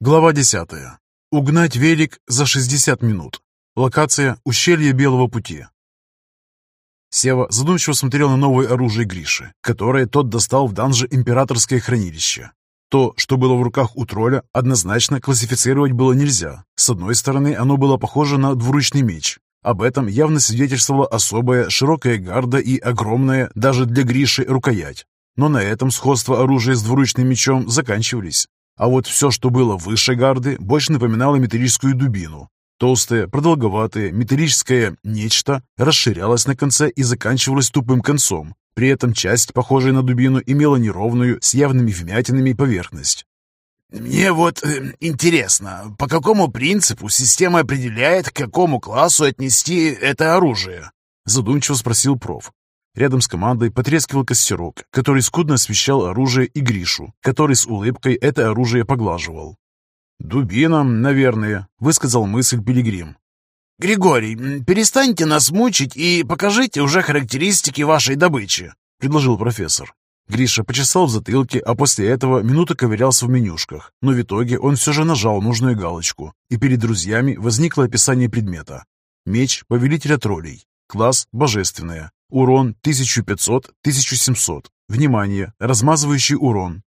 Глава 10. Угнать велик за 60 минут. Локация – ущелье Белого пути. Сева задумчиво смотрел на новое оружие Гриши, которое тот достал в данже Императорское хранилище. То, что было в руках у тролля, однозначно классифицировать было нельзя. С одной стороны, оно было похоже на двуручный меч. Об этом явно свидетельствовала особая широкая гарда и огромная, даже для Гриши, рукоять. Но на этом сходство оружия с двуручным мечом заканчивались. А вот все, что было выше гарды, больше напоминало металлическую дубину. Толстое, продолговатое, металлическое нечто расширялось на конце и заканчивалось тупым концом. При этом часть, похожая на дубину, имела неровную, с явными вмятинами поверхность. «Мне вот э, интересно, по какому принципу система определяет, к какому классу отнести это оружие?» Задумчиво спросил проф. Рядом с командой потрескивал костерок, который скудно освещал оружие и Гришу, который с улыбкой это оружие поглаживал. «Дубина, наверное», — высказал мысль Пилигрим. «Григорий, перестаньте нас мучить и покажите уже характеристики вашей добычи», — предложил профессор. Гриша почесал в затылке, а после этого минуту ковырялся в менюшках, но в итоге он все же нажал нужную галочку, и перед друзьями возникло описание предмета. Меч повелителя троллей. Класс «Божественная». Урон 1500-1700. Внимание! Размазывающий урон.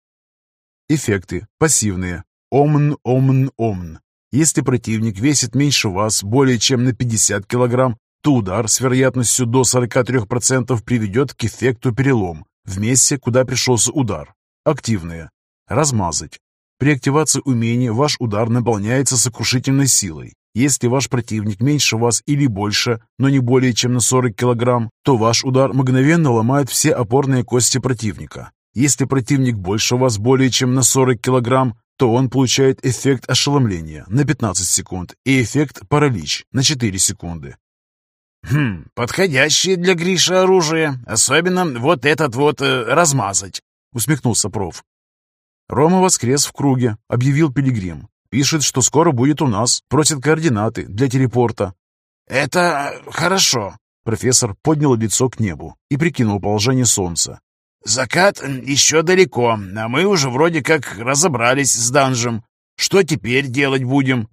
Эффекты. Пассивные. Омн, омн, омн. Если противник весит меньше вас более чем на 50 кг, то удар с вероятностью до 43% приведет к эффекту перелом в месте, куда пришелся удар. Активные. Размазать. При активации умения ваш удар наполняется сокрушительной силой. Если ваш противник меньше вас или больше, но не более чем на 40 кг, то ваш удар мгновенно ломает все опорные кости противника. Если противник больше вас более чем на 40 кг, то он получает эффект ошеломления на 15 секунд и эффект паралич на 4 секунды. «Хм, подходящее для Гриши оружие, особенно вот этот вот э, размазать», — усмехнулся проф. Рома воскрес в круге, объявил Пилигрим. Пишет, что скоро будет у нас. Просит координаты для телепорта. Это хорошо. Профессор поднял лицо к небу и прикинул положение солнца. Закат еще далеко, а мы уже вроде как разобрались с данжем. Что теперь делать будем?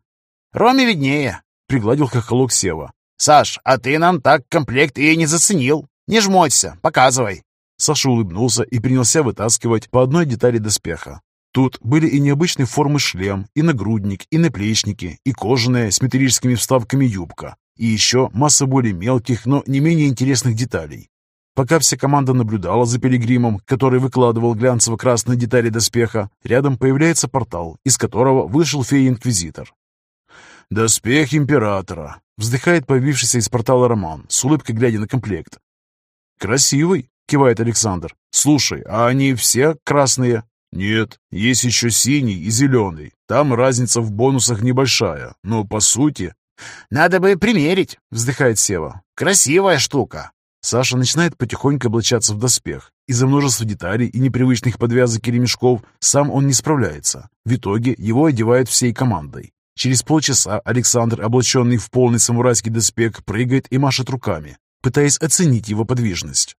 Роме виднее, пригладил хохолок Сева. Саш, а ты нам так комплект и не заценил. Не жмоться, показывай. Саша улыбнулся и принялся вытаскивать по одной детали доспеха. Тут были и необычной формы шлем, и нагрудник, и наплечники, и кожаная с металлическими вставками юбка, и еще масса более мелких, но не менее интересных деталей. Пока вся команда наблюдала за пилигримом, который выкладывал глянцево-красные детали доспеха, рядом появляется портал, из которого вышел фей-инквизитор. «Доспех императора», — вздыхает появившийся из портала Роман, с улыбкой глядя на комплект. «Красивый», — кивает Александр. «Слушай, а они все красные?» «Нет, есть еще синий и зеленый. Там разница в бонусах небольшая, но по сути...» «Надо бы примерить», — вздыхает Сева. «Красивая штука». Саша начинает потихоньку облачаться в доспех. Из-за множества деталей и непривычных подвязок и ремешков сам он не справляется. В итоге его одевают всей командой. Через полчаса Александр, облаченный в полный самурайский доспех, прыгает и машет руками, пытаясь оценить его подвижность.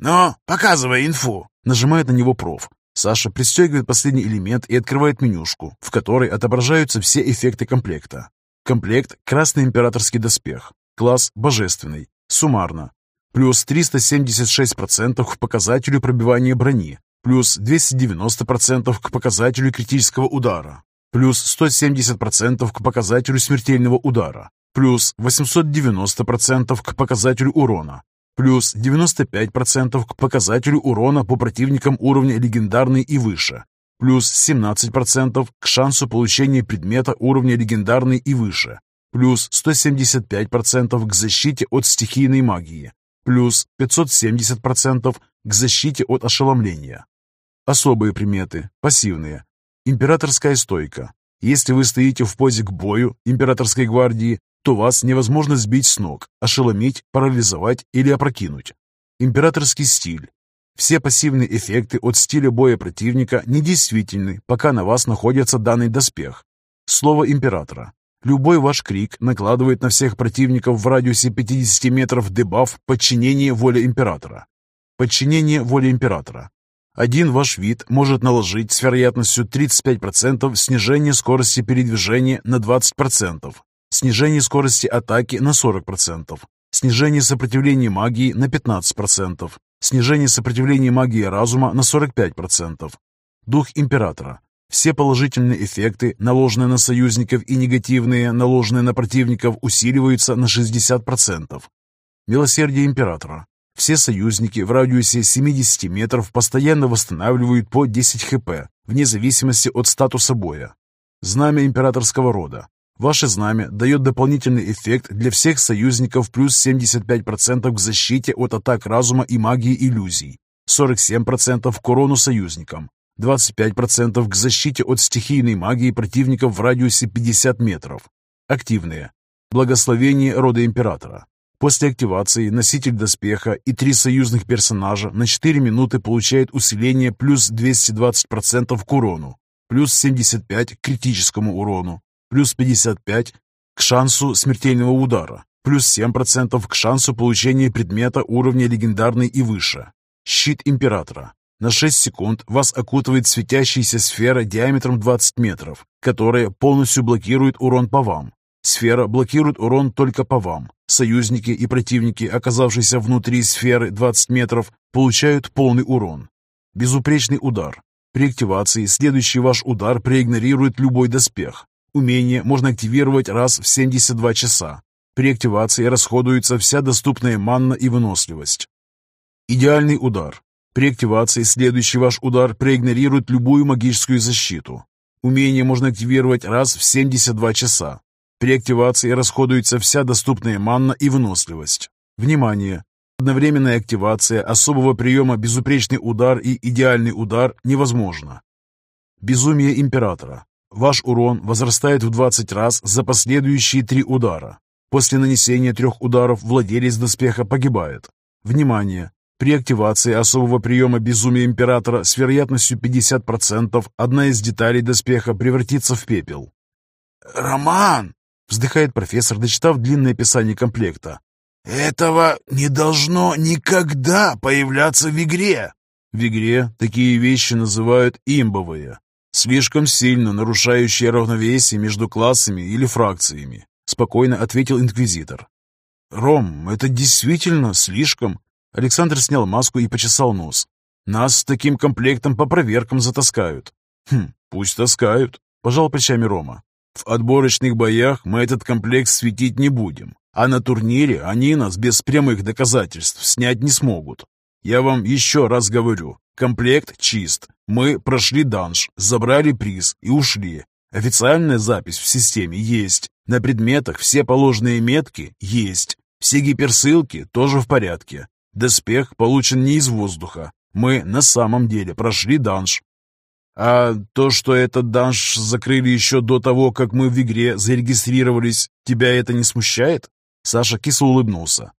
«Ну, показывай инфу!» — нажимает на него проф. Саша пристегивает последний элемент и открывает менюшку, в которой отображаются все эффекты комплекта. Комплект – красный императорский доспех. Класс – божественный. Суммарно. Плюс 376% к показателю пробивания брони. Плюс 290% к показателю критического удара. Плюс 170% к показателю смертельного удара. Плюс 890% к показателю урона плюс 95% к показателю урона по противникам уровня легендарный и выше, плюс 17% к шансу получения предмета уровня легендарный и выше, плюс 175% к защите от стихийной магии, плюс 570% к защите от ошеломления. Особые приметы, пассивные. Императорская стойка. Если вы стоите в позе к бою императорской гвардии, то вас невозможно сбить с ног, ошеломить, парализовать или опрокинуть. Императорский стиль. Все пассивные эффекты от стиля боя противника недействительны, пока на вас находится данный доспех. Слово императора. Любой ваш крик накладывает на всех противников в радиусе 50 метров дебаф подчинение воле императора. Подчинение воле императора. Один ваш вид может наложить с вероятностью 35% снижение скорости передвижения на 20%, снижение скорости атаки на 40%, снижение сопротивления магии на 15%, снижение сопротивления магии разума на 45%. Дух Императора. Все положительные эффекты, наложенные на союзников и негативные, наложенные на противников, усиливаются на 60%. Милосердие Императора. Все союзники в радиусе 70 метров постоянно восстанавливают по 10 хп, вне зависимости от статуса боя. Знамя императорского рода. Ваше знамя дает дополнительный эффект для всех союзников плюс 75% к защите от атак разума и магии иллюзий, 47% к урону союзникам, 25% к защите от стихийной магии противников в радиусе 50 метров. Активные. Благословение рода императора. После активации носитель доспеха и три союзных персонажа на 4 минуты получает усиление плюс 220% к урону, плюс 75% к критическому урону, плюс 55% к шансу смертельного удара, плюс 7% к шансу получения предмета уровня легендарный и выше. Щит Императора. На 6 секунд вас окутывает светящаяся сфера диаметром 20 метров, которая полностью блокирует урон по вам. Сфера блокирует урон только по вам. Союзники и противники, оказавшиеся внутри сферы 20 метров, получают полный урон. Безупречный удар. При активации следующий ваш удар проигнорирует любой доспех. Умение можно активировать раз в 72 часа. При активации расходуется вся доступная манна и выносливость. Идеальный удар. При активации следующий ваш удар проигнорирует любую магическую защиту. Умение можно активировать раз в 72 часа. При активации расходуется вся доступная манна и выносливость. Внимание! Одновременная активация особого приема «Безупречный удар» и «Идеальный удар» невозможна. Безумие Императора. Ваш урон возрастает в 20 раз за последующие три удара. После нанесения трех ударов владелец доспеха погибает. Внимание! При активации особого приема «Безумие Императора» с вероятностью 50% одна из деталей доспеха превратится в пепел. «Роман!» Вздыхает профессор, дочитав длинное описание комплекта. «Этого не должно никогда появляться в игре!» В игре такие вещи называют имбовые, слишком сильно нарушающие равновесие между классами или фракциями, спокойно ответил инквизитор. «Ром, это действительно слишком?» Александр снял маску и почесал нос. «Нас с таким комплектом по проверкам затаскают». «Хм, пусть таскают», — пожал плечами Рома. В отборочных боях мы этот комплект светить не будем, а на турнире они нас без прямых доказательств снять не смогут. Я вам еще раз говорю, комплект чист. Мы прошли данж, забрали приз и ушли. Официальная запись в системе есть. На предметах все положенные метки есть. Все гиперссылки тоже в порядке. Доспех получен не из воздуха. Мы на самом деле прошли данж, а то, что этот данж закрыли еще до того, как мы в игре зарегистрировались, тебя это не смущает?» Саша кисло улыбнулся.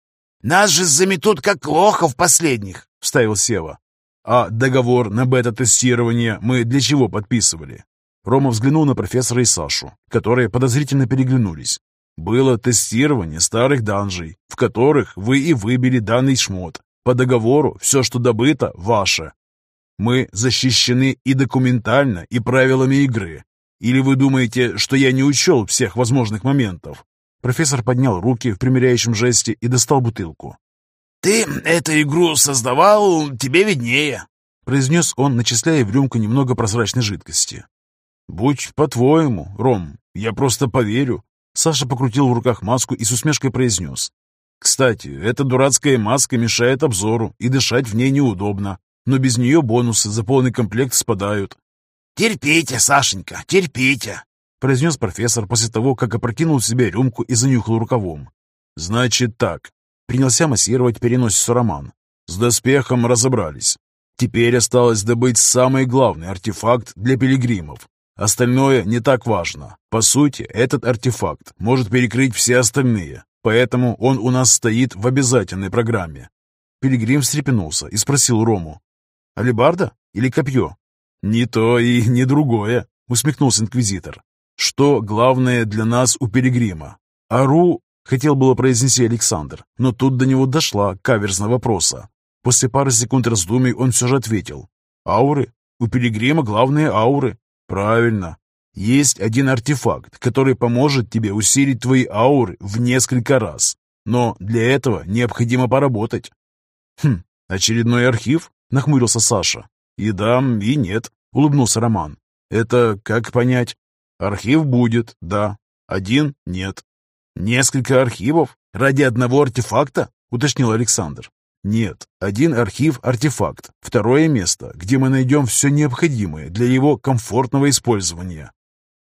«Нас же заметут как лохов последних», — вставил Сева. «А договор на бета-тестирование мы для чего подписывали?» Рома взглянул на профессора и Сашу, которые подозрительно переглянулись. «Было тестирование старых данжей, в которых вы и выбили данный шмот. По договору все, что добыто, ваше, мы защищены и документально, и правилами игры. Или вы думаете, что я не учел всех возможных моментов?» Профессор поднял руки в примиряющем жесте и достал бутылку. «Ты эту игру создавал, тебе виднее», — произнес он, начисляя в рюмку немного прозрачной жидкости. «Будь по-твоему, Ром, я просто поверю». Саша покрутил в руках маску и с усмешкой произнес. «Кстати, эта дурацкая маска мешает обзору, и дышать в ней неудобно но без нее бонусы за полный комплект спадают. «Терпите, Сашенька, терпите!» Произнес профессор после того, как опрокинул в себя рюмку и занюхал рукавом. «Значит так», — принялся массировать переносицу Роман. «С доспехом разобрались. Теперь осталось добыть самый главный артефакт для пилигримов. Остальное не так важно. По сути, этот артефакт может перекрыть все остальные, поэтому он у нас стоит в обязательной программе». Пилигрим встрепенулся и спросил Рому. Алибарда или копье? Не то и не другое, усмехнулся инквизитор. Что главное для нас у Перегрима? Ару, хотел было произнести Александр, но тут до него дошла каверзна вопроса. После пары секунд раздумий он все же ответил. Ауры? У пилигрима главные ауры. Правильно. Есть один артефакт, который поможет тебе усилить твои ауры в несколько раз. Но для этого необходимо поработать. Хм, очередной архив? Нахмурился Саша. И да, и нет, улыбнулся Роман. Это как понять? Архив будет, да. Один — нет. Несколько архивов? Ради одного артефакта? Уточнил Александр. Нет, один архив-артефакт, второе место, где мы найдем все необходимое для его комфортного использования.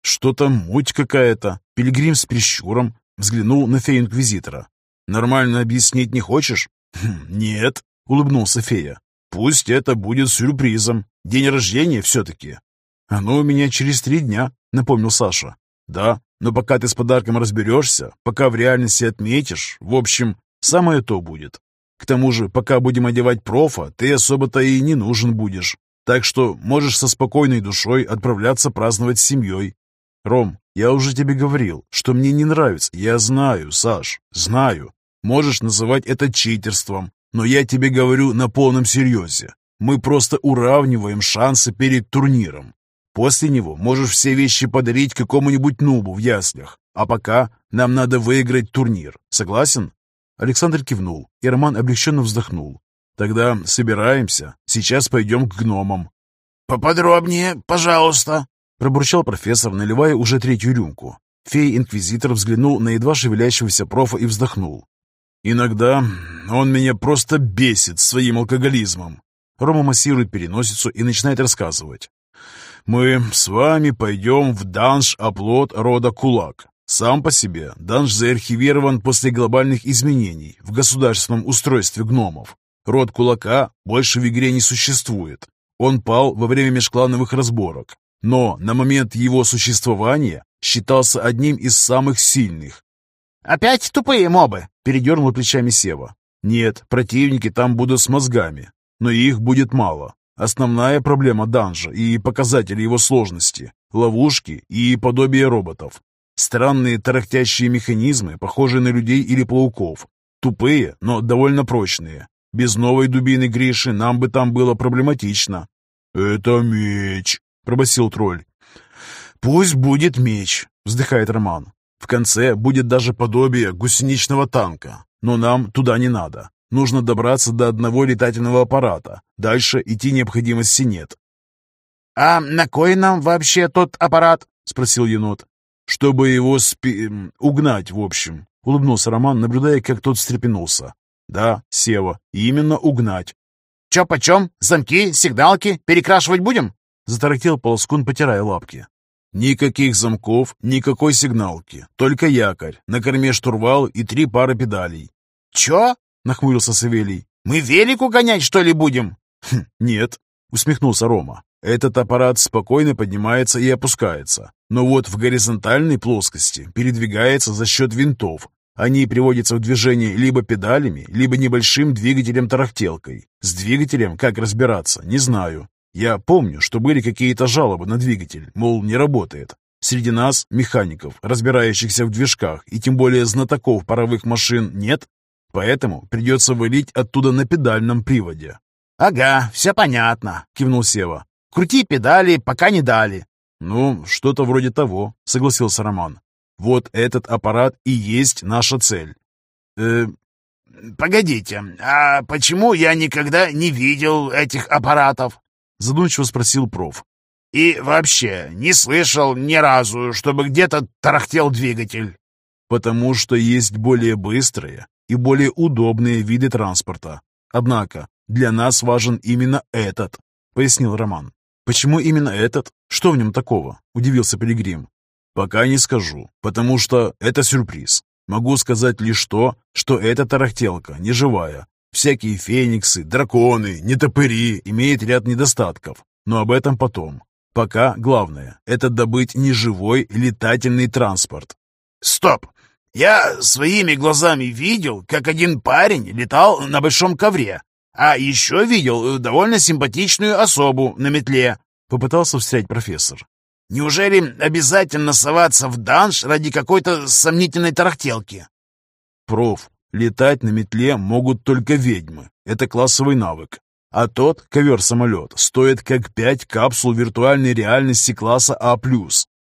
Что-то муть какая-то. Пилигрим с прищуром взглянул на фею-инквизитора. «Нормально объяснить не хочешь?» «Хм, «Нет», — улыбнулся фея. «Пусть это будет сюрпризом. День рождения все-таки». «Оно у меня через три дня», — напомнил Саша. «Да, но пока ты с подарком разберешься, пока в реальности отметишь, в общем, самое то будет. К тому же, пока будем одевать профа, ты особо-то и не нужен будешь. Так что можешь со спокойной душой отправляться праздновать с семьей. Ром, я уже тебе говорил, что мне не нравится. Я знаю, Саш, знаю. Можешь называть это читерством, но я тебе говорю на полном серьезе. Мы просто уравниваем шансы перед турниром. После него можешь все вещи подарить какому-нибудь нубу в яслях. А пока нам надо выиграть турнир. Согласен? Александр кивнул, и Роман облегченно вздохнул. «Тогда собираемся. Сейчас пойдем к гномам». «Поподробнее, пожалуйста», — пробурчал профессор, наливая уже третью рюмку. Фей-инквизитор взглянул на едва шевелящегося профа и вздохнул. «Иногда он меня просто бесит своим алкоголизмом». Рома массирует переносицу и начинает рассказывать. «Мы с вами пойдем в данж-оплот рода Кулак. Сам по себе данж заархивирован после глобальных изменений в государственном устройстве гномов. Род кулака больше в игре не существует. Он пал во время межклановых разборок, но на момент его существования считался одним из самых сильных. «Опять тупые мобы?» – передернул плечами Сева. «Нет, противники там будут с мозгами, но их будет мало. Основная проблема данжа и показатели его сложности – ловушки и подобие роботов. Странные тарахтящие механизмы, похожие на людей или пауков. Тупые, но довольно прочные. Без новой дубины Гриши нам бы там было проблематично. «Это меч», — пробасил тролль. «Пусть будет меч», — вздыхает Роман. «В конце будет даже подобие гусеничного танка, но нам туда не надо. Нужно добраться до одного летательного аппарата. Дальше идти необходимости нет». «А на кой нам вообще тот аппарат?» — спросил енот. «Чтобы его спи... угнать, в общем», — улыбнулся Роман, наблюдая, как тот встрепенулся. «Да, Сева, именно угнать». «Чё почем? Замки, сигналки? Перекрашивать будем?» — затарахтел Полоскун, потирая лапки. «Никаких замков, никакой сигналки, только якорь, на корме штурвал и три пары педалей». «Чё?» — нахмурился Савелий. «Мы велику гонять, что ли, будем?» хм, «Нет», — усмехнулся Рома. «Этот аппарат спокойно поднимается и опускается но вот в горизонтальной плоскости передвигается за счет винтов. Они приводятся в движение либо педалями, либо небольшим двигателем-тарахтелкой. С двигателем как разбираться, не знаю. Я помню, что были какие-то жалобы на двигатель, мол, не работает. Среди нас, механиков, разбирающихся в движках и тем более знатоков паровых машин, нет, поэтому придется вылить оттуда на педальном приводе. «Ага, все понятно», — кивнул Сева. «Крути педали, пока не дали. «Ну, что-то вроде того», — согласился Роман. «Вот этот аппарат и есть наша цель». «Э, погодите, а почему я никогда не видел этих аппаратов?» — задумчиво спросил проф. «И вообще не слышал ни разу, чтобы где-то тарахтел двигатель». «Потому что есть более быстрые и более удобные виды транспорта. Однако для нас важен именно этот», — пояснил Роман. «Почему именно этот? Что в нем такого?» – удивился Пилигрим. «Пока не скажу, потому что это сюрприз. Могу сказать лишь то, что эта тарахтелка не живая. Всякие фениксы, драконы, нетопыри имеют ряд недостатков, но об этом потом. Пока главное – это добыть неживой летательный транспорт». «Стоп! Я своими глазами видел, как один парень летал на большом ковре, а еще видел э, довольно симпатичную особу на метле», — попытался встрять профессор. «Неужели обязательно соваться в данж ради какой-то сомнительной тарахтелки?» «Проф, летать на метле могут только ведьмы. Это классовый навык. А тот ковер-самолет стоит как 5 капсул виртуальной реальности класса А+.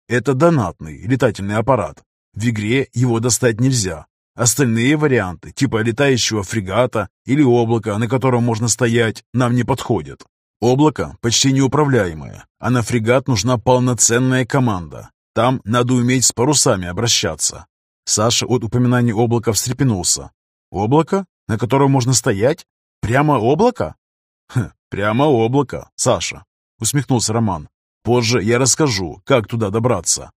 Это донатный летательный аппарат. В игре его достать нельзя. Остальные варианты, типа летающего фрегата или облака, на котором можно стоять, нам не подходят. Облако почти неуправляемое, а на фрегат нужна полноценная команда. Там надо уметь с парусами обращаться. Саша от упоминания облака встрепенулся. «Облако? На котором можно стоять? Прямо облако?» «Хм, «Прямо облако, Саша», — усмехнулся Роман. «Позже я расскажу, как туда добраться».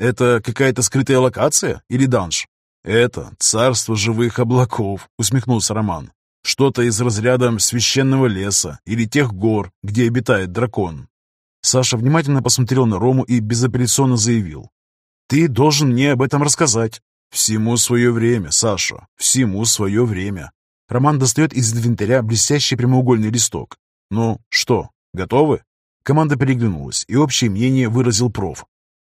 «Это какая-то скрытая локация или данж?» «Это царство живых облаков», — усмехнулся Роман. «Что-то из разряда священного леса или тех гор, где обитает дракон». Саша внимательно посмотрел на Рому и безапелляционно заявил. «Ты должен мне об этом рассказать». «Всему свое время, Саша, всему свое время». Роман достает из инвентаря блестящий прямоугольный листок. «Ну что, готовы?» Команда переглянулась, и общее мнение выразил проф.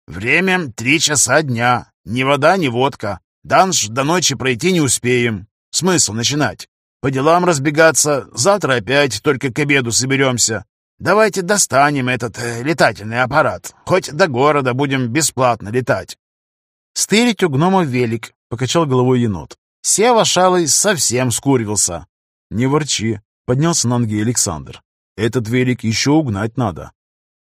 «Время три часа дня. Ни вода, ни водка. Данж до ночи пройти не успеем. Смысл начинать? По делам разбегаться. Завтра опять только к обеду соберемся. Давайте достанем этот э, летательный аппарат. Хоть до города будем бесплатно летать. Стырить у гнома велик, — покачал головой енот. Сева шалый совсем скурился. Не ворчи, — поднялся на ноги Александр. Этот велик еще угнать надо.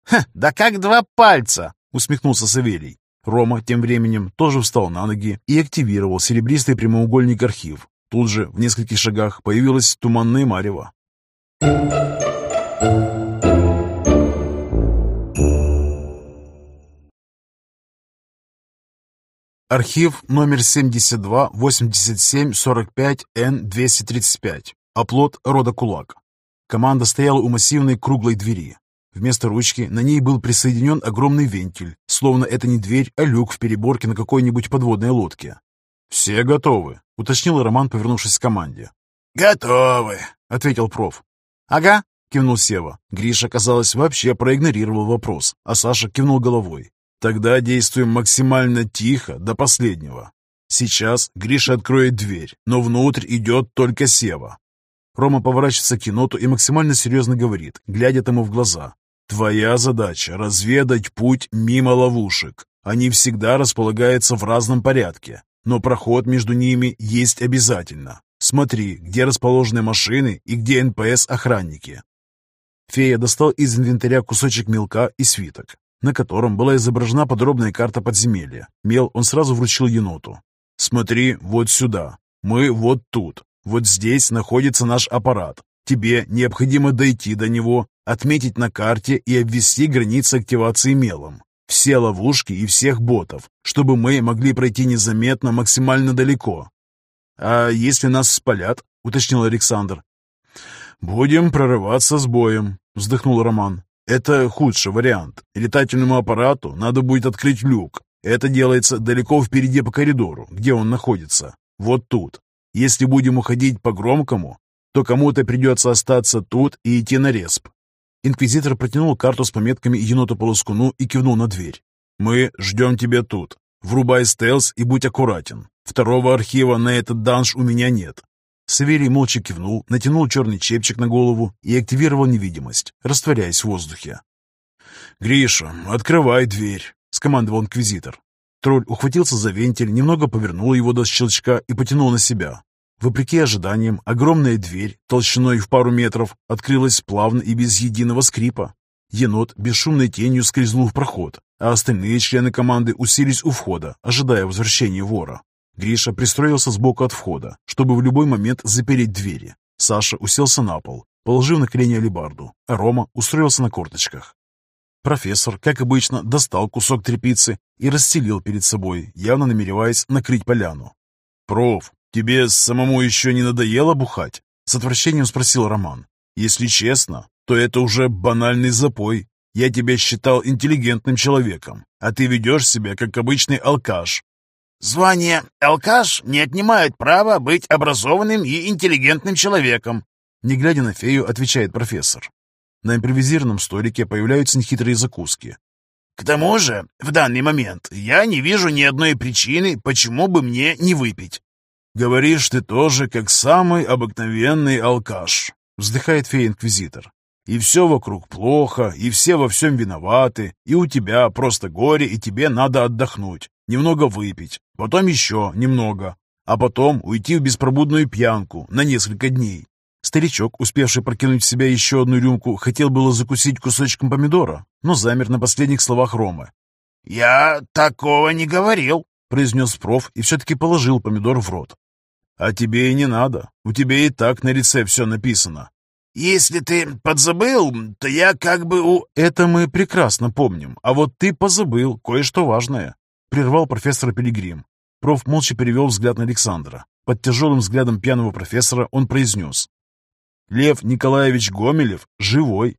«Ха, да как два пальца!» — усмехнулся Савелий. Рома тем временем тоже встал на ноги и активировал серебристый прямоугольник архив. Тут же, в нескольких шагах, появилась туманная марево. Архив номер 72-87-45-Н-235. Оплот рода Кулак. Команда стояла у массивной круглой двери. Вместо ручки на ней был присоединен огромный вентиль, словно это не дверь, а люк в переборке на какой-нибудь подводной лодке. «Все готовы», — уточнил Роман, повернувшись к команде. «Готовы», — ответил проф. «Ага», — кивнул Сева. Гриша, казалось, вообще проигнорировал вопрос, а Саша кивнул головой. «Тогда действуем максимально тихо, до последнего. Сейчас Гриша откроет дверь, но внутрь идет только Сева». Рома поворачивается к еноту и максимально серьезно говорит, глядя тому в глаза. Твоя задача — разведать путь мимо ловушек. Они всегда располагаются в разном порядке, но проход между ними есть обязательно. Смотри, где расположены машины и где НПС-охранники. Фея достал из инвентаря кусочек мелка и свиток, на котором была изображена подробная карта подземелья. Мел он сразу вручил еноту. «Смотри вот сюда. Мы вот тут. Вот здесь находится наш аппарат. Тебе необходимо дойти до него, отметить на карте и обвести границы активации мелом. Все ловушки и всех ботов, чтобы мы могли пройти незаметно максимально далеко. «А если нас спалят?» — уточнил Александр. «Будем прорываться с боем», — вздохнул Роман. «Это худший вариант. Летательному аппарату надо будет открыть люк. Это делается далеко впереди по коридору, где он находится. Вот тут. Если будем уходить по громкому, то кому-то придется остаться тут и идти на респ. Инквизитор протянул карту с пометками еноту-полоскуну и кивнул на дверь. «Мы ждем тебя тут. Врубай стелс и будь аккуратен. Второго архива на этот данж у меня нет». Савелий молча кивнул, натянул черный чепчик на голову и активировал невидимость, растворяясь в воздухе. «Гриша, открывай дверь», — скомандовал инквизитор. Тролль ухватился за вентиль, немного повернул его до щелчка и потянул на себя. Вопреки ожиданиям, огромная дверь, толщиной в пару метров, открылась плавно и без единого скрипа. Енот бесшумной тенью скользнул в проход, а остальные члены команды уселись у входа, ожидая возвращения вора. Гриша пристроился сбоку от входа, чтобы в любой момент запереть двери. Саша уселся на пол, положив на колени алебарду, а Рома устроился на корточках. Профессор, как обычно, достал кусок тряпицы и расстелил перед собой, явно намереваясь накрыть поляну. «Проф, «Тебе самому еще не надоело бухать?» С отвращением спросил Роман. «Если честно, то это уже банальный запой. Я тебя считал интеллигентным человеком, а ты ведешь себя как обычный алкаш». «Звание алкаш не отнимает права быть образованным и интеллигентным человеком», не глядя на фею, отвечает профессор. На импровизированном столике появляются нехитрые закуски. «К тому же, в данный момент я не вижу ни одной причины, почему бы мне не выпить. «Говоришь ты тоже, как самый обыкновенный алкаш», — вздыхает фея-инквизитор. И все вокруг плохо, и все во всем виноваты, и у тебя просто горе, и тебе надо отдохнуть, немного выпить, потом еще немного, а потом уйти в беспробудную пьянку на несколько дней. Старичок, успевший прокинуть в себя еще одну рюмку, хотел было закусить кусочком помидора, но замер на последних словах Ромы. «Я такого не говорил», — произнес проф и все-таки положил помидор в рот. «А тебе и не надо. У тебя и так на лице все написано». «Если ты подзабыл, то я как бы у...» «Это мы прекрасно помним, а вот ты позабыл кое-что важное», — прервал профессор Пилигрим. Проф молча перевел взгляд на Александра. Под тяжелым взглядом пьяного профессора он произнес. «Лев Николаевич Гомелев живой».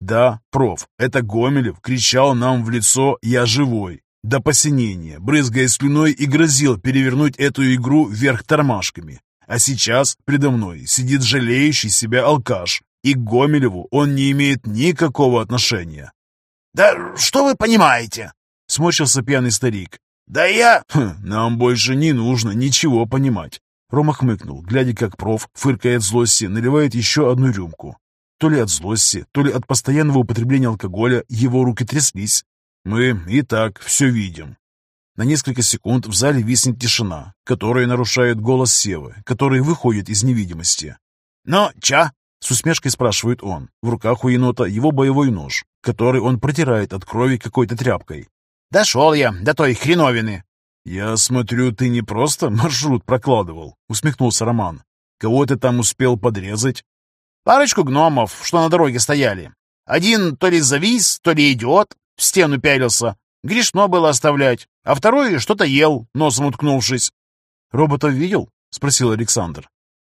«Да, проф, это Гомелев кричал нам в лицо «Я живой», до посинения, брызгая слюной и грозил перевернуть эту игру вверх тормашками. А сейчас предо мной сидит жалеющий себя алкаш, и к Гомелеву он не имеет никакого отношения. «Да что вы понимаете?» — сморщился пьяный старик. «Да я...» хм, «Нам больше не нужно ничего понимать». Рома хмыкнул, глядя, как проф, фыркая от злости, наливает еще одну рюмку. То ли от злости, то ли от постоянного употребления алкоголя его руки тряслись. Мы и так все видим. На несколько секунд в зале виснет тишина, которая нарушает голос Севы, который выходит из невидимости. «Ну, ча?» — с усмешкой спрашивает он. В руках у енота его боевой нож, который он протирает от крови какой-то тряпкой. «Дошел я до той хреновины!» «Я смотрю, ты не просто маршрут прокладывал», — усмехнулся Роман. «Кого ты там успел подрезать?» «Парочку гномов, что на дороге стояли. Один то ли завис, то ли идиот, в стену пялился, Грешно было оставлять, а второй что-то ел, носом уткнувшись. «Роботов видел?» — спросил Александр.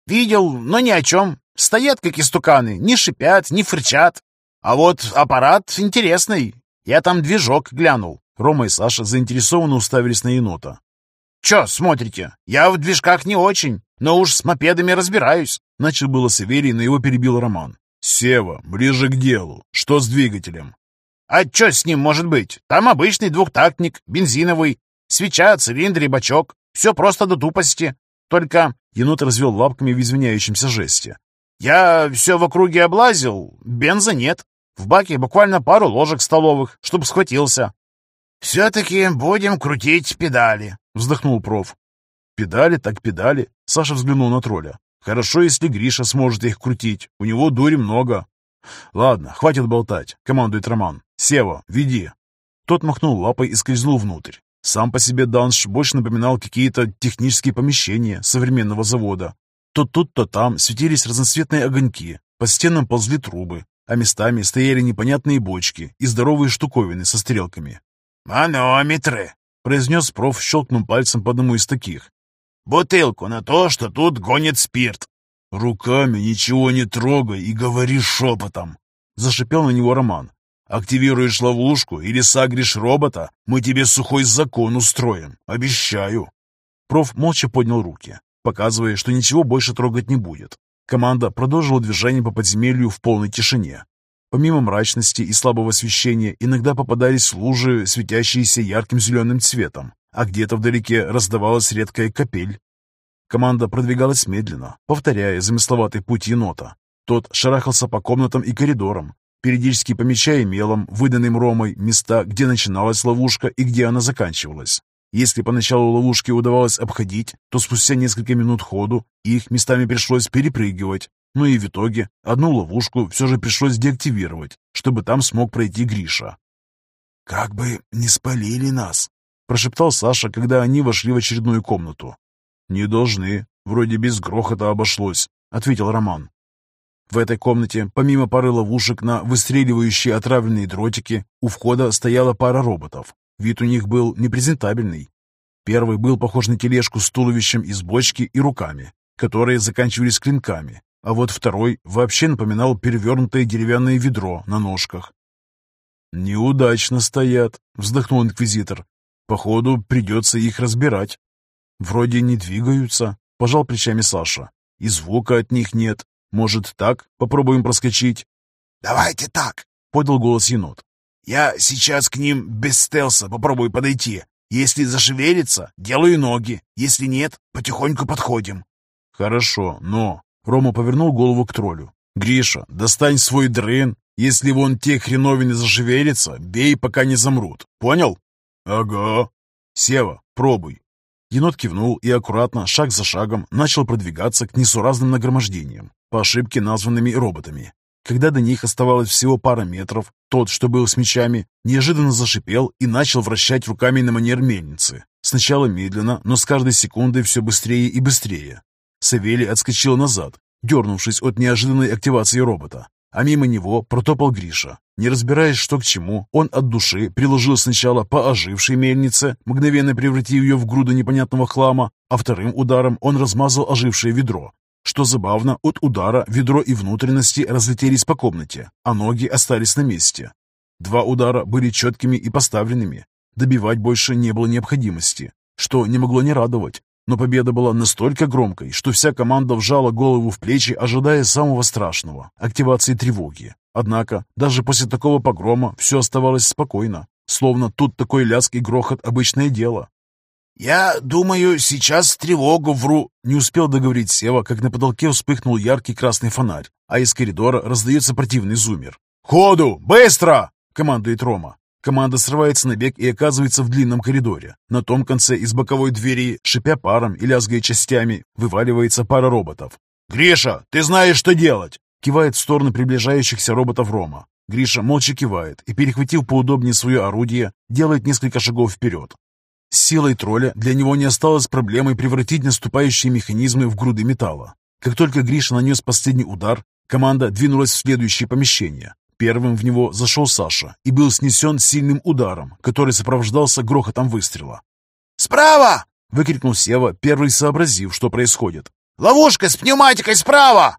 «Видел, но ни о чем. Стоят, как истуканы, не шипят, не фырчат. А вот аппарат интересный. Я там движок глянул». Рома и Саша заинтересованно уставились на енота. «Чё смотрите? Я в движках не очень, но уж с мопедами разбираюсь». Начал было Саверий, но его перебил Роман. «Сева, ближе к делу. Что с двигателем?» А что с ним может быть? Там обычный двухтактник, бензиновый, свеча, цилиндр и бачок. Все просто до тупости. Только енот развел лапками в извиняющемся жесте. Я все в округе облазил, бенза нет. В баке буквально пару ложек столовых, чтоб схватился. «Все-таки будем крутить педали», — вздохнул проф. «Педали так педали», — Саша взглянул на тролля. «Хорошо, если Гриша сможет их крутить. У него дури много». «Ладно, хватит болтать», — командует Роман. «Сева, веди!» Тот махнул лапой и скользнул внутрь. Сам по себе данж больше напоминал какие-то технические помещения современного завода. То тут, то там светились разноцветные огоньки, по стенам ползли трубы, а местами стояли непонятные бочки и здоровые штуковины со стрелками. «Манометры!» — произнес проф, щелкнув пальцем по одному из таких. «Бутылку на то, что тут гонит спирт!» «Руками ничего не трогай и говори шепотом!» — зашипел на него Роман. Активируешь ловушку или сагришь робота, мы тебе сухой закон устроим. Обещаю. Проф молча поднял руки, показывая, что ничего больше трогать не будет. Команда продолжила движение по подземелью в полной тишине. Помимо мрачности и слабого освещения, иногда попадались лужи, светящиеся ярким зеленым цветом, а где-то вдалеке раздавалась редкая капель. Команда продвигалась медленно, повторяя замысловатый путь енота. Тот шарахался по комнатам и коридорам, периодически помечая мелом, выданным Ромой, места, где начиналась ловушка и где она заканчивалась. Если поначалу ловушки удавалось обходить, то спустя несколько минут ходу их местами пришлось перепрыгивать. Ну и в итоге одну ловушку все же пришлось деактивировать, чтобы там смог пройти Гриша. «Как бы не спалили нас», — прошептал Саша, когда они вошли в очередную комнату. «Не должны. Вроде без грохота обошлось», — ответил Роман. В этой комнате, помимо пары ловушек на выстреливающие отравленные дротики, у входа стояла пара роботов. Вид у них был непрезентабельный. Первый был похож на тележку с туловищем из бочки и руками, которые заканчивались клинками, а вот второй вообще напоминал перевернутое деревянное ведро на ножках. «Неудачно стоят», — вздохнул инквизитор. «Походу, придется их разбирать». «Вроде не двигаются», — пожал плечами Саша. «И звука от них нет. Может, так попробуем проскочить?» «Давайте так», — подал голос енот. «Я сейчас к ним без стелса попробую подойти. Если зашевелится, делаю ноги. Если нет, потихоньку подходим». «Хорошо, но...» Рома повернул голову к троллю. «Гриша, достань свой дрын. Если вон те хреновины зашевелятся, бей, пока не замрут. Понял?» «Ага». «Сева, пробуй». Енот кивнул и аккуратно, шаг за шагом, начал продвигаться к несуразным нагромождениям, по ошибке названными роботами. Когда до них оставалось всего пара метров, тот, что был с мечами, неожиданно зашипел и начал вращать руками на манер мельницы. Сначала медленно, но с каждой секундой все быстрее и быстрее. Савелий отскочил назад, дернувшись от неожиданной активации робота, а мимо него протопал Гриша. Не разбираясь, что к чему, он от души приложил сначала по ожившей мельнице, мгновенно превратив ее в груду непонятного хлама, а вторым ударом он размазал ожившее ведро, что забавно, от удара ведро и внутренности разлетелись по комнате, а ноги остались на месте. Два удара были четкими и поставленными. Добивать больше не было необходимости, что не могло не радовать. Но победа была настолько громкой, что вся команда вжала голову в плечи, ожидая самого страшного – активации тревоги. Однако, даже после такого погрома все оставалось спокойно, словно тут такой лязг и грохот – обычное дело. «Я думаю, сейчас тревогу вру...» Не успел договорить Сева, как на потолке вспыхнул яркий красный фонарь, а из коридора раздается противный зумер. «Ходу! Быстро!» — командует Рома. Команда срывается на бег и оказывается в длинном коридоре. На том конце из боковой двери, шипя паром и лязгая частями, вываливается пара роботов. «Гриша, ты знаешь, что делать!» Кивает в сторону приближающихся роботов Рома. Гриша молча кивает и, перехватив поудобнее свое орудие, делает несколько шагов вперед. С силой тролля для него не осталось проблемой превратить наступающие механизмы в груды металла. Как только Гриша нанес последний удар, команда двинулась в следующее помещение. Первым в него зашел Саша и был снесен сильным ударом, который сопровождался грохотом выстрела. «Справа!» — выкрикнул Сева, первый сообразив, что происходит. «Ловушка с пневматикой справа!»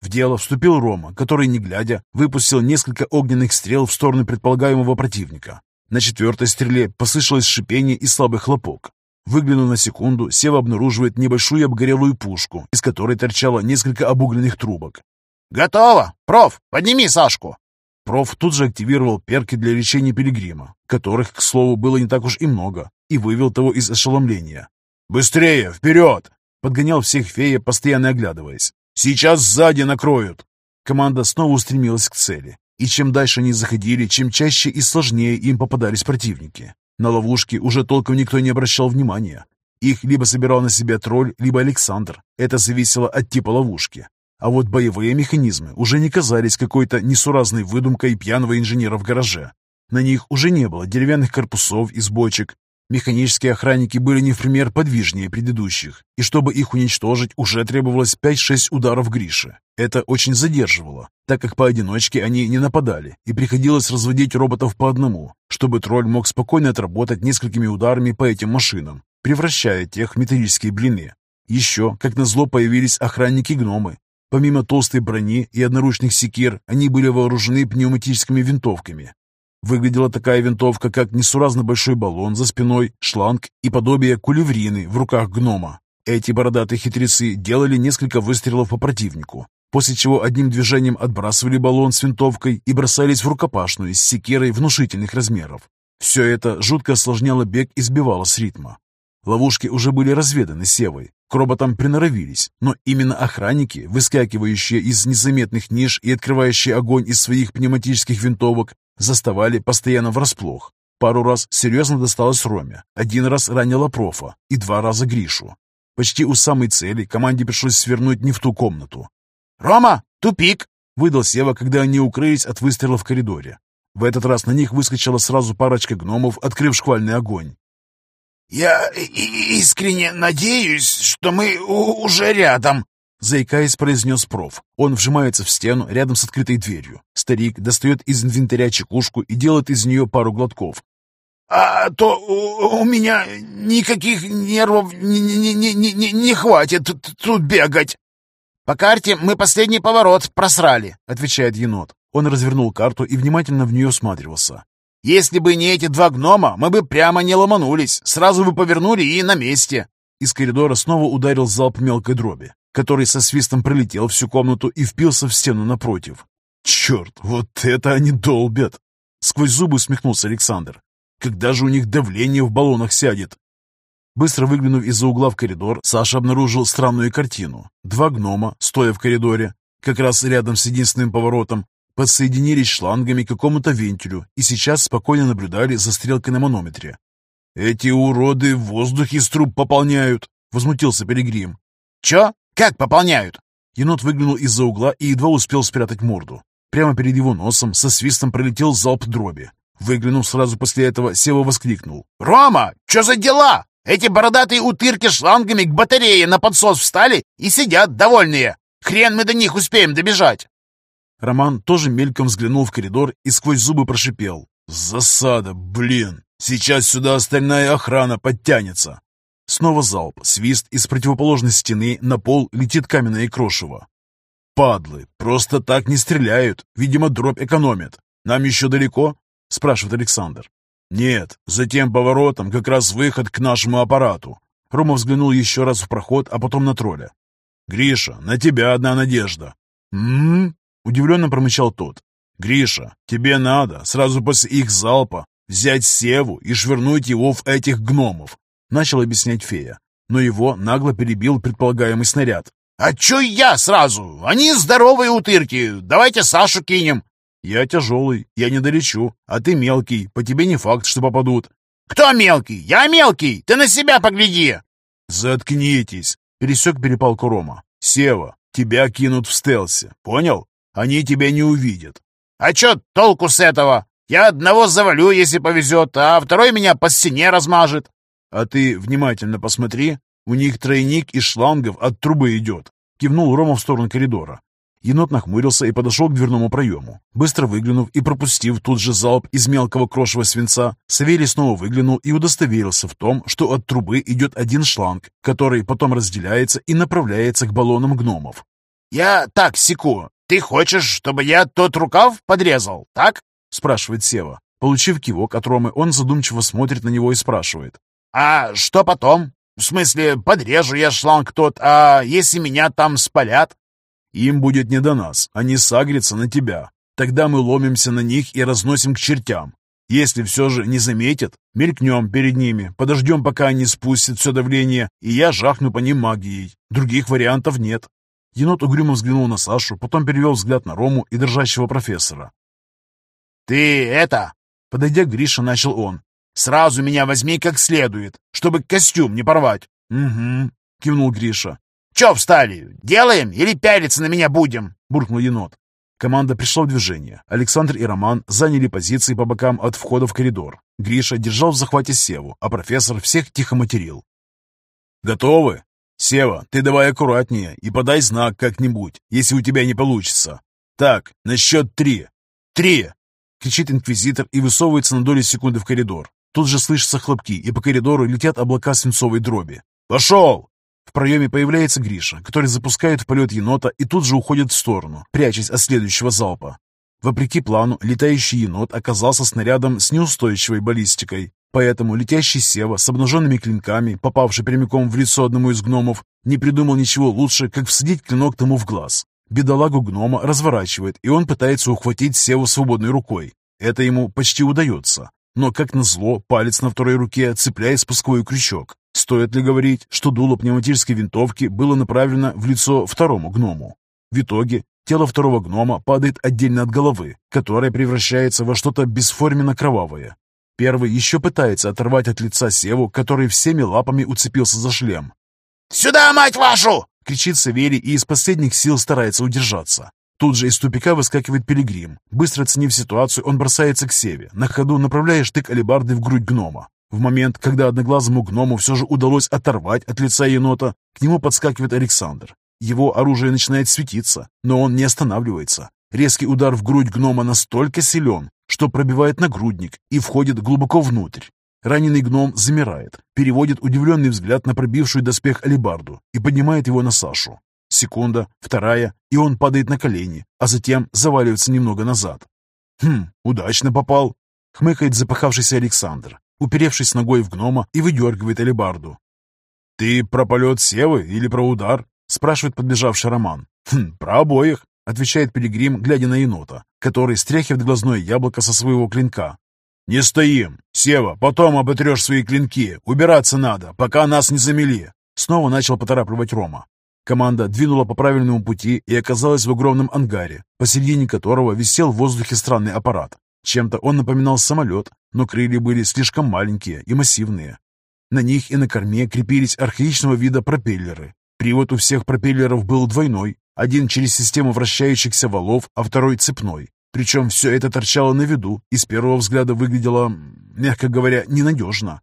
В дело вступил Рома, который, не глядя, выпустил несколько огненных стрел в сторону предполагаемого противника. На четвертой стреле послышалось шипение и слабый хлопок. Выглянув на секунду, Сева обнаруживает небольшую обгорелую пушку, из которой торчало несколько обугленных трубок. «Готово! Проф, подними Сашку!» Проф тут же активировал перки для лечения пилигрима, которых, к слову, было не так уж и много, и вывел того из ошеломления. «Быстрее! Вперед!» — подгонял всех фея, постоянно оглядываясь. «Сейчас сзади накроют!» Команда снова устремилась к цели. И чем дальше они заходили, чем чаще и сложнее им попадались противники. На ловушки уже толком никто не обращал внимания. Их либо собирал на себя тролль, либо Александр. Это зависело от типа ловушки. А вот боевые механизмы уже не казались какой-то несуразной выдумкой пьяного инженера в гараже. На них уже не было деревянных корпусов из бочек, Механические охранники были не в пример подвижнее предыдущих, и чтобы их уничтожить, уже требовалось 5-6 ударов Гриши. Это очень задерживало, так как поодиночке они не нападали, и приходилось разводить роботов по одному, чтобы тролль мог спокойно отработать несколькими ударами по этим машинам, превращая тех в металлические блины. Еще, как назло, появились охранники-гномы. Помимо толстой брони и одноручных секир, они были вооружены пневматическими винтовками, Выглядела такая винтовка, как несуразно большой баллон за спиной, шланг и подобие кулеврины в руках гнома. Эти бородатые хитрецы делали несколько выстрелов по противнику, после чего одним движением отбрасывали баллон с винтовкой и бросались в рукопашную с секирой внушительных размеров. Все это жутко осложняло бег и сбивало с ритма. Ловушки уже были разведаны Севой, к роботам приноровились, но именно охранники, выскакивающие из незаметных ниш и открывающие огонь из своих пневматических винтовок, Заставали постоянно врасплох. Пару раз серьезно досталось Роме, один раз ранило профа и два раза Гришу. Почти у самой цели команде пришлось свернуть не в ту комнату. «Рома, тупик!» — выдал Сева, когда они укрылись от выстрела в коридоре. В этот раз на них выскочила сразу парочка гномов, открыв шквальный огонь. «Я искренне надеюсь, что мы уже рядом», Заикаясь, произнес проф. Он вжимается в стену рядом с открытой дверью. Старик достает из инвентаря чекушку и делает из нее пару глотков. «А то у, меня никаких нервов не, не, не, не, не хватит тут бегать!» «По карте мы последний поворот просрали», — отвечает енот. Он развернул карту и внимательно в нее осматривался. «Если бы не эти два гнома, мы бы прямо не ломанулись. Сразу бы повернули и на месте». Из коридора снова ударил залп мелкой дроби который со свистом пролетел всю комнату и впился в стену напротив. «Черт, вот это они долбят!» Сквозь зубы усмехнулся Александр. «Когда же у них давление в баллонах сядет?» Быстро выглянув из-за угла в коридор, Саша обнаружил странную картину. Два гнома, стоя в коридоре, как раз рядом с единственным поворотом, подсоединились шлангами к какому-то вентилю и сейчас спокойно наблюдали за стрелкой на манометре. «Эти уроды в воздухе с труб пополняют!» — возмутился Пилигрим. «Чё? Как пополняют?» Енот выглянул из-за угла и едва успел спрятать морду. Прямо перед его носом со свистом пролетел залп дроби. Выглянув сразу после этого, Сева воскликнул. «Рома, что за дела? Эти бородатые утырки шлангами к батарее на подсос встали и сидят довольные. Хрен мы до них успеем добежать!» Роман тоже мельком взглянул в коридор и сквозь зубы прошипел. «Засада, блин! Сейчас сюда остальная охрана подтянется!» Снова залп, свист, из противоположной стены на пол летит каменное крошево. «Падлы! Просто так не стреляют! Видимо, дробь экономят! Нам еще далеко?» — спрашивает Александр. «Нет, за тем поворотом как раз выход к нашему аппарату». Рома взглянул еще раз в проход, а потом на тролля. «Гриша, на тебя одна надежда». «М-м-м?» Удивленно промычал тот. «Гриша, тебе надо сразу после их залпа взять Севу и швырнуть его в этих гномов начал объяснять фея, но его нагло перебил предполагаемый снаряд. «А чё я сразу? Они здоровые утырки, давайте Сашу кинем!» «Я тяжелый, я не долечу, а ты мелкий, по тебе не факт, что попадут». «Кто мелкий? Я мелкий! Ты на себя погляди!» «Заткнитесь!» — пересек перепалку Рома. «Сева, тебя кинут в стелсе, понял? Они тебя не увидят». «А чё толку с этого? Я одного завалю, если повезет, а второй меня по стене размажет». «А ты внимательно посмотри, у них тройник из шлангов от трубы идет», — кивнул Рома в сторону коридора. Енот нахмурился и подошел к дверному проему. Быстро выглянув и пропустив тут же залп из мелкого крошевого свинца, Савелий снова выглянул и удостоверился в том, что от трубы идет один шланг, который потом разделяется и направляется к баллонам гномов. «Я так секу. Ты хочешь, чтобы я тот рукав подрезал, так?» — спрашивает Сева. Получив кивок от Ромы, он задумчиво смотрит на него и спрашивает. «А что потом? В смысле, подрежу я шланг тот, а если меня там спалят?» «Им будет не до нас, они сагрятся на тебя. Тогда мы ломимся на них и разносим к чертям. Если все же не заметят, мелькнем перед ними, подождем, пока они спустят все давление, и я жахну по ним магией. Других вариантов нет». Енот угрюмо взглянул на Сашу, потом перевел взгляд на Рому и дрожащего профессора. «Ты это...» Подойдя к Грише, начал он. Сразу меня возьми как следует, чтобы костюм не порвать. Угу, кивнул Гриша. Че встали? Делаем или пялиться на меня будем? Буркнул енот. Команда пришла в движение. Александр и Роман заняли позиции по бокам от входа в коридор. Гриша держал в захвате Севу, а профессор всех тихо материл. «Готовы? Сева, ты давай аккуратнее и подай знак как-нибудь, если у тебя не получится. Так, на счет три. Три!» кричит инквизитор и высовывается на долю секунды в коридор. Тут же слышатся хлопки, и по коридору летят облака свинцовой дроби. «Пошел!» В проеме появляется Гриша, который запускает в полет енота и тут же уходит в сторону, прячась от следующего залпа. Вопреки плану, летающий енот оказался снарядом с неустойчивой баллистикой, поэтому летящий Сева с обнаженными клинками, попавший прямиком в лицо одному из гномов, не придумал ничего лучше, как всадить клинок тому в глаз. Бедолагу гнома разворачивает, и он пытается ухватить Севу свободной рукой. Это ему почти удается. Но, как назло, палец на второй руке цепляет спусковой крючок. Стоит ли говорить, что дуло пневматической винтовки было направлено в лицо второму гному? В итоге тело второго гнома падает отдельно от головы, которая превращается во что-то бесформенно-кровавое. Первый еще пытается оторвать от лица Севу, который всеми лапами уцепился за шлем. «Сюда, мать вашу!» — кричит Савелий и из последних сил старается удержаться. Тут же из тупика выскакивает пилигрим. Быстро оценив ситуацию, он бросается к Севе, на ходу направляя штык алебарды в грудь гнома. В момент, когда одноглазому гному все же удалось оторвать от лица енота, к нему подскакивает Александр. Его оружие начинает светиться, но он не останавливается. Резкий удар в грудь гнома настолько силен, что пробивает нагрудник и входит глубоко внутрь. Раненый гном замирает, переводит удивленный взгляд на пробившую доспех алебарду и поднимает его на Сашу. Секунда, вторая, и он падает на колени, а затем заваливается немного назад. «Хм, удачно попал!» — хмыкает запахавшийся Александр, уперевшись ногой в гнома и выдергивает алебарду. «Ты про полет Севы или про удар?» — спрашивает подбежавший Роман. «Хм, про обоих», — отвечает Пилигрим, глядя на енота, который стряхивает глазное яблоко со своего клинка. «Не стоим! Сева, потом оботрешь свои клинки! Убираться надо, пока нас не замели!» Снова начал поторапливать Рома. Команда двинула по правильному пути и оказалась в огромном ангаре, посередине которого висел в воздухе странный аппарат. Чем-то он напоминал самолет, но крылья были слишком маленькие и массивные. На них и на корме крепились архаичного вида пропеллеры. Привод у всех пропеллеров был двойной, один через систему вращающихся валов, а второй цепной. Причем все это торчало на виду и с первого взгляда выглядело, мягко говоря, ненадежно.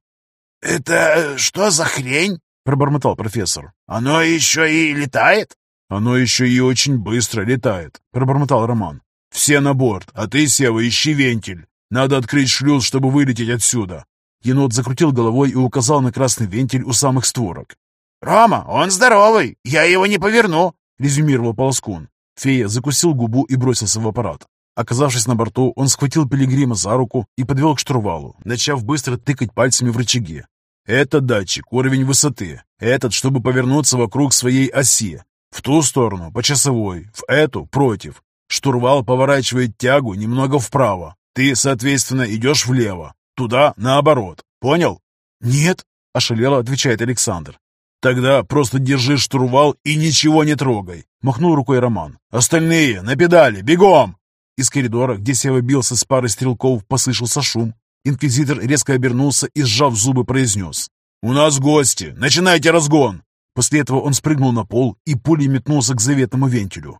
«Это что за хрень?» — пробормотал профессор. «Оно еще и летает?» «Оно еще и очень быстро летает», — пробормотал Роман. «Все на борт, а ты, Сева, ищи вентиль. Надо открыть шлюз, чтобы вылететь отсюда». Енот закрутил головой и указал на красный вентиль у самых створок. «Рома, он здоровый, я его не поверну», — резюмировал Полоскун. Фея закусил губу и бросился в аппарат. Оказавшись на борту, он схватил пилигрима за руку и подвел к штурвалу, начав быстро тыкать пальцами в рычаги. «Это датчик, уровень высоты. Этот, чтобы повернуться вокруг своей оси. В ту сторону, по часовой, в эту, против. Штурвал поворачивает тягу немного вправо. Ты, соответственно, идешь влево. Туда, наоборот. Понял?» «Нет», — ошалело отвечает Александр. «Тогда просто держи штурвал и ничего не трогай», — махнул рукой Роман. «Остальные, на педали, бегом!» Из коридора, где Сева бился с парой стрелков, послышался шум. Инквизитор резко обернулся и, сжав зубы, произнес. «У нас гости! Начинайте разгон!» После этого он спрыгнул на пол и пулей метнулся к заветному вентилю.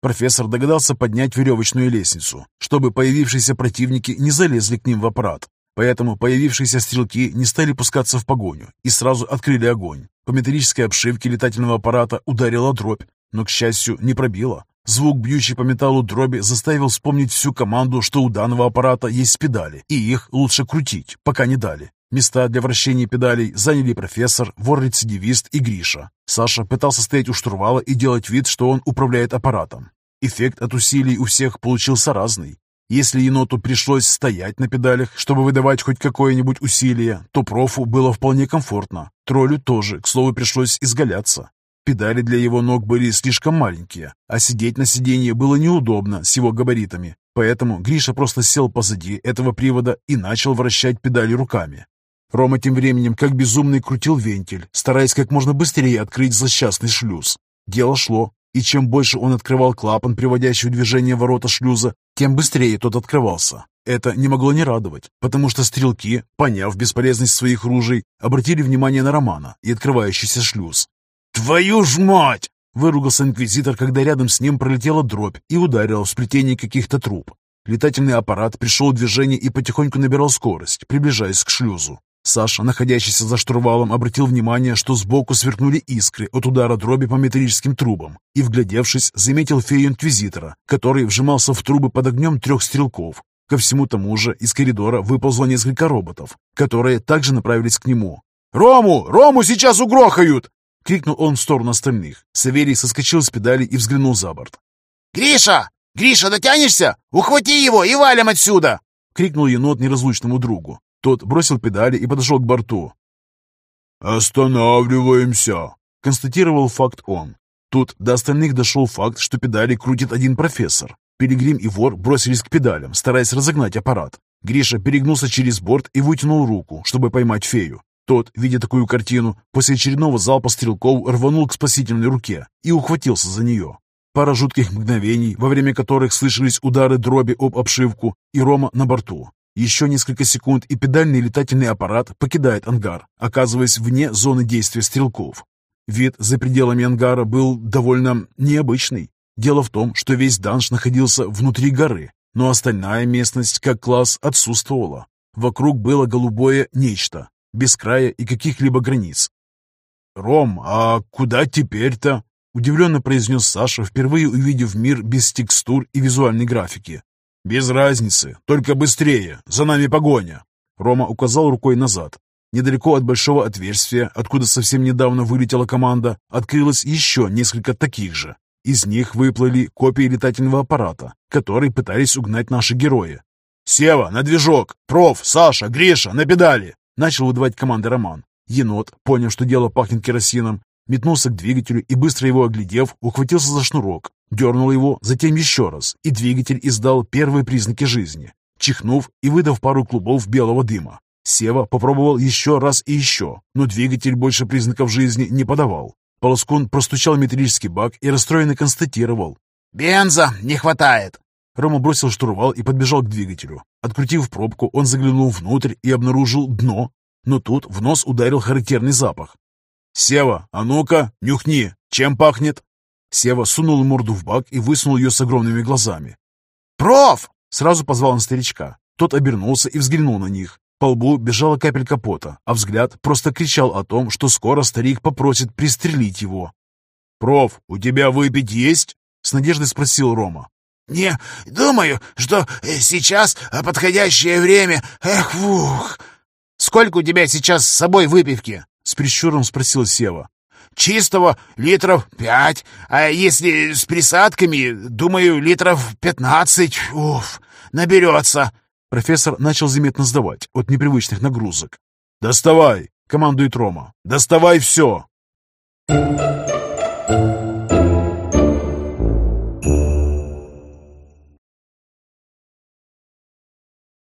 Профессор догадался поднять веревочную лестницу, чтобы появившиеся противники не залезли к ним в аппарат. Поэтому появившиеся стрелки не стали пускаться в погоню и сразу открыли огонь. По металлической обшивке летательного аппарата ударила дробь, но, к счастью, не пробила. Звук, бьющий по металлу дроби, заставил вспомнить всю команду, что у данного аппарата есть педали, и их лучше крутить, пока не дали. Места для вращения педалей заняли профессор, вор-рецидивист и Гриша. Саша пытался стоять у штурвала и делать вид, что он управляет аппаратом. Эффект от усилий у всех получился разный. Если еноту пришлось стоять на педалях, чтобы выдавать хоть какое-нибудь усилие, то профу было вполне комфортно. Троллю тоже, к слову, пришлось изгаляться. Педали для его ног были слишком маленькие, а сидеть на сиденье было неудобно с его габаритами. Поэтому Гриша просто сел позади этого привода и начал вращать педали руками. Рома тем временем как безумный крутил вентиль, стараясь как можно быстрее открыть злосчастный шлюз. Дело шло, и чем больше он открывал клапан, приводящий в движение ворота шлюза, тем быстрее тот открывался. Это не могло не радовать, потому что стрелки, поняв бесполезность своих ружей, обратили внимание на Романа и открывающийся шлюз. «Твою ж мать!» — выругался инквизитор, когда рядом с ним пролетела дробь и ударила в сплетение каких-то труб. Летательный аппарат пришел в движение и потихоньку набирал скорость, приближаясь к шлюзу. Саша, находящийся за штурвалом, обратил внимание, что сбоку сверкнули искры от удара дроби по металлическим трубам, и, вглядевшись, заметил фею-инквизитора, который вжимался в трубы под огнем трех стрелков. Ко всему тому же из коридора выползло несколько роботов, которые также направились к нему. «Рому! Рому сейчас угрохают!» — крикнул он в сторону остальных. Саверий соскочил с педали и взглянул за борт. «Гриша! Гриша, дотянешься? Ухвати его и валим отсюда!» — крикнул енот неразлучному другу. Тот бросил педали и подошел к борту. «Останавливаемся!» — констатировал факт он. Тут до остальных дошел факт, что педали крутит один профессор. Пилигрим и вор бросились к педалям, стараясь разогнать аппарат. Гриша перегнулся через борт и вытянул руку, чтобы поймать фею. Тот, видя такую картину, после очередного залпа стрелков рванул к спасительной руке и ухватился за нее. Пара жутких мгновений, во время которых слышались удары дроби об обшивку, и Рома на борту. Еще несколько секунд, и педальный летательный аппарат покидает ангар, оказываясь вне зоны действия стрелков. Вид за пределами ангара был довольно необычный. Дело в том, что весь данж находился внутри горы, но остальная местность, как класс, отсутствовала. Вокруг было голубое нечто, без края и каких-либо границ. «Ром, а куда теперь-то?» — удивленно произнес Саша, впервые увидев мир без текстур и визуальной графики. «Без разницы, только быстрее, за нами погоня!» Рома указал рукой назад. Недалеко от большого отверстия, откуда совсем недавно вылетела команда, открылось еще несколько таких же. Из них выплыли копии летательного аппарата, который пытались угнать наши герои. «Сева, на движок! Проф, Саша, Гриша, на педали!» Начал выдавать команды Роман. Енот, поняв, что дело пахнет керосином, метнулся к двигателю и, быстро его оглядев, ухватился за шнурок, дернул его, затем еще раз, и двигатель издал первые признаки жизни, чихнув и выдав пару клубов белого дыма. Сева попробовал еще раз и еще, но двигатель больше признаков жизни не подавал. Полоскун простучал металлический бак и расстроенно констатировал. «Бенза не хватает!» Рома бросил штурвал и подбежал к двигателю. Открутив пробку, он заглянул внутрь и обнаружил дно. Но тут в нос ударил характерный запах. «Сева, а ну-ка, нюхни! Чем пахнет?» Сева сунул морду в бак и высунул ее с огромными глазами. «Проф!» — сразу позвал он старичка. Тот обернулся и взглянул на них. По лбу бежала капелька пота, а взгляд просто кричал о том, что скоро старик попросит пристрелить его. «Проф, у тебя выпить есть?» — с надеждой спросил Рома. «Не, думаю, что э, сейчас подходящее время. Эх, ух!» «Сколько у тебя сейчас с собой выпивки?» — с прищуром спросил Сева. «Чистого литров пять, а если с присадками, думаю, литров пятнадцать. Уф, наберется». Профессор начал заметно сдавать от непривычных нагрузок. «Доставай!» — командует Рома. «Доставай все!»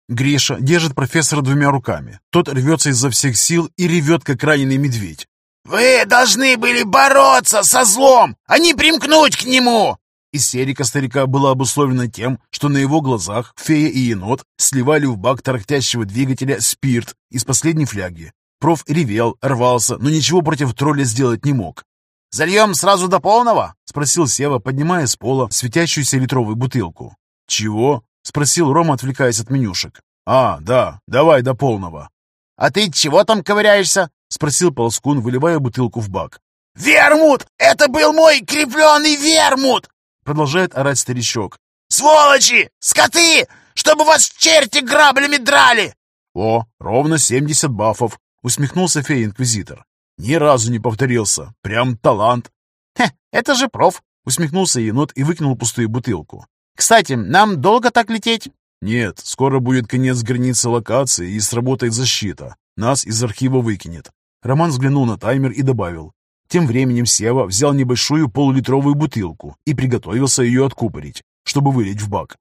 Гриша держит профессора двумя руками. Тот рвется изо всех сил и ревет, как раненый медведь. «Вы должны были бороться со злом, а не примкнуть к нему!» Истерика старика была обусловлена тем, что на его глазах фея и енот сливали в бак тарахтящего двигателя спирт из последней фляги. Проф ревел, рвался, но ничего против тролля сделать не мог. «Зальем сразу до полного?» — спросил Сева, поднимая с пола светящуюся литровую бутылку. «Чего?» — спросил Рома, отвлекаясь от менюшек. «А, да, давай до полного». «А ты чего там ковыряешься?» — спросил Полоскун, выливая бутылку в бак. «Вермут! Это был мой крепленный вермут!» Продолжает орать старичок. «Сволочи! Скоты! Чтобы вас черти граблями драли!» «О, ровно семьдесят бафов!» — усмехнулся фея-инквизитор. «Ни разу не повторился. Прям талант!» «Хе, это же проф!» — усмехнулся енот и выкинул пустую бутылку. «Кстати, нам долго так лететь?» «Нет, скоро будет конец границы локации и сработает защита. Нас из архива выкинет». Роман взглянул на таймер и добавил. Тем временем Сева взял небольшую полулитровую бутылку и приготовился ее откупорить, чтобы вылить в бак.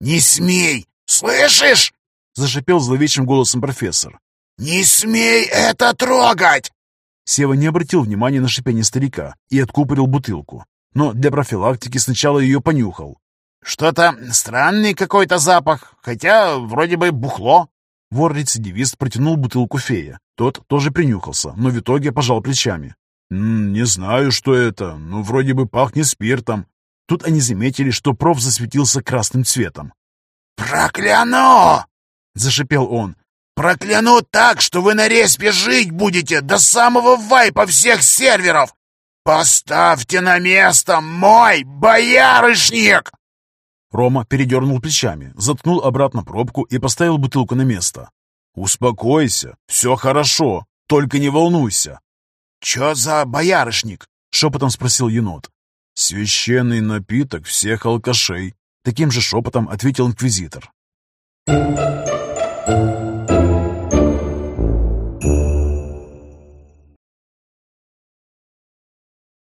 «Не смей! Слышишь?» — зашипел зловещим голосом профессор. «Не смей это трогать!» Сева не обратил внимания на шипение старика и откупорил бутылку, но для профилактики сначала ее понюхал. «Что-то странный какой-то запах, хотя вроде бы бухло». Вор-рецидивист протянул бутылку фея. Тот тоже принюхался, но в итоге пожал плечами. «Не знаю, что это, но вроде бы пахнет спиртом». Тут они заметили, что проф засветился красным цветом. «Прокляну!» — зашипел он. «Прокляну так, что вы на респе жить будете до самого вайпа всех серверов! Поставьте на место мой боярышник!» Рома передернул плечами, заткнул обратно пробку и поставил бутылку на место. «Успокойся, все хорошо, только не волнуйся. «Чё за боярышник?» — шепотом спросил енот. «Священный напиток всех алкашей», — таким же шепотом ответил инквизитор. Thank you.